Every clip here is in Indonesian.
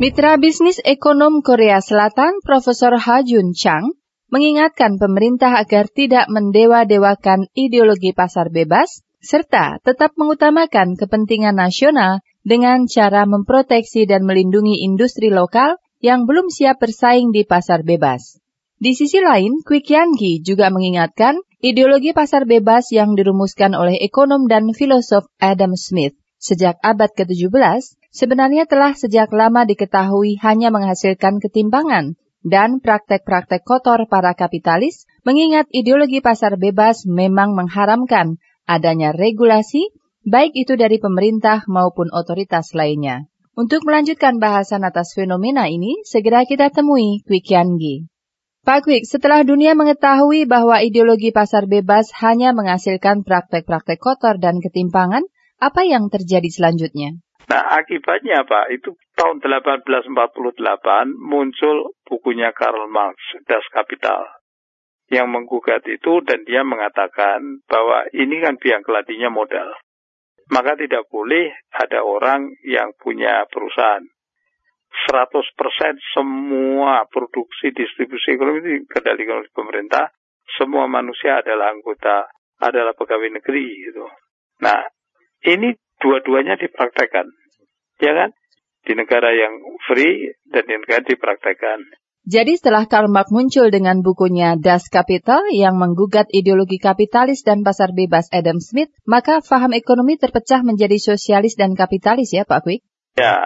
Mitra bisnis ekonom Korea Selatan, Profesor Ha Jun Chang, mengingatkan pemerintah agar tidak mendewa-dewakan ideologi pasar bebas, serta tetap mengutamakan kepentingan nasional dengan cara memproteksi dan melindungi industri lokal yang belum siap bersaing di pasar bebas. Di sisi lain, Kwik Yangi juga mengingatkan ideologi pasar bebas yang dirumuskan oleh ekonom dan filosof Adam Smith sejak abad ke-17 sebenarnya telah sejak lama diketahui hanya menghasilkan ketimpangan dan praktek-praktek kotor para kapitalis, mengingat ideologi pasar bebas memang mengharamkan adanya regulasi, baik itu dari pemerintah maupun otoritas lainnya. Untuk melanjutkan bahasan atas fenomena ini, segera kita temui Kwik Yangi. Pak Kwik, setelah dunia mengetahui bahwa ideologi pasar bebas hanya menghasilkan praktek-praktek kotor dan ketimpangan, apa yang terjadi selanjutnya? Nah, akibatnya apa? Itu tahun 1848 muncul bukunya Karl Marx, Das Kapital, yang menggugat itu dan dia mengatakan bahwa ini kan biang keladinya modal. Maka tidak boleh ada orang yang punya perusahaan 100% semua produksi distribusi ekonomi dikendalikan oleh pemerintah. Semua manusia adalah anggota, adalah pegawai negeri gitu. Nah, ini dua-duanya dipraktekkan. Ya kan? Di negara yang free dan di negara dipraktekkan. Jadi setelah Karl Marx muncul dengan bukunya Das Kapital yang menggugat ideologi kapitalis dan pasar bebas Adam Smith, maka faham ekonomi terpecah menjadi sosialis dan kapitalis ya Pak Kwik? Ya,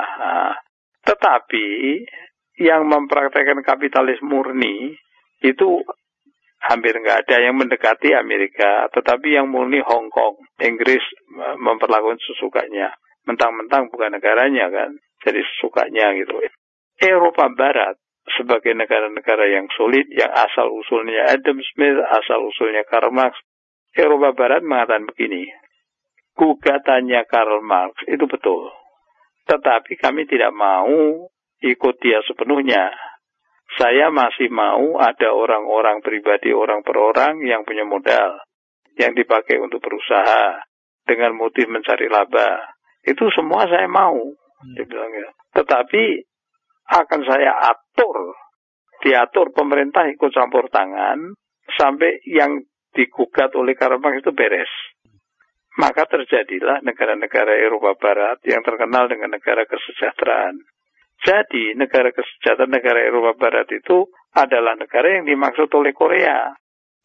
tetapi yang mempraktekkan kapitalis murni itu hampir nggak ada yang mendekati Amerika, tetapi yang murni Hong Kong, Inggris memperlakukan sesukanya, mentang-mentang bukan negaranya kan, jadi sesukanya gitu. Eropa Barat sebagai negara-negara yang solid, yang asal usulnya Adam Smith, asal usulnya Karl Marx, Eropa Barat mengatakan begini, gugatannya Karl Marx itu betul. Tetapi kami tidak mau ikut dia sepenuhnya. Saya masih mau ada orang-orang pribadi, orang per orang yang punya modal, yang dipakai untuk berusaha dengan motif mencari laba. Itu semua saya mau, hmm. dia bilang ya. Tetapi akan saya atur, diatur pemerintah ikut campur tangan sampai yang digugat oleh Karl itu beres maka terjadilah negara-negara Eropa Barat yang terkenal dengan negara kesejahteraan. Jadi negara kesejahteraan negara Eropa Barat itu adalah negara yang dimaksud oleh Korea,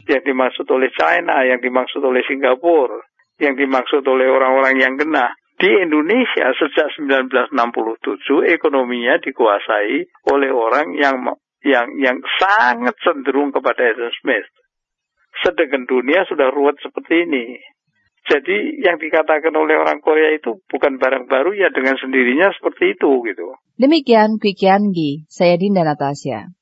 yang dimaksud oleh China, yang dimaksud oleh Singapura, yang dimaksud oleh orang-orang yang kena. Di Indonesia sejak 1967 ekonominya dikuasai oleh orang yang yang yang sangat cenderung kepada Adam Smith. Sedangkan dunia sudah ruwet seperti ini. Jadi yang dikatakan oleh orang Korea itu bukan barang baru ya dengan sendirinya seperti itu gitu. Demikian Quick Yangi, saya Dinda Natasha.